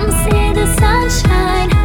Come see the sunshine.